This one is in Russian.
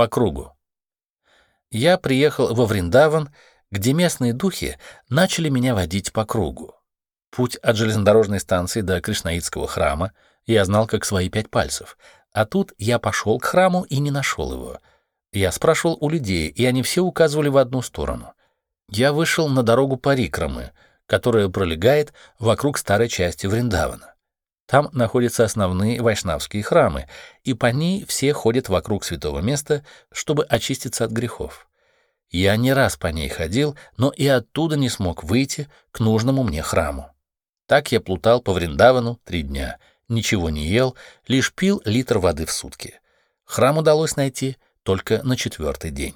По кругу. Я приехал во Вриндаван, где местные духи начали меня водить по кругу. Путь от железнодорожной станции до Кришнаитского храма я знал как свои пять пальцев, а тут я пошел к храму и не нашел его. Я спрашивал у людей, и они все указывали в одну сторону. Я вышел на дорогу Парикрамы, которая пролегает вокруг старой части Вриндавана. Там находятся основные вайшнавские храмы, и по ней все ходят вокруг святого места, чтобы очиститься от грехов. Я не раз по ней ходил, но и оттуда не смог выйти к нужному мне храму. Так я плутал по Вриндавану три дня, ничего не ел, лишь пил литр воды в сутки. Храм удалось найти только на четвертый день.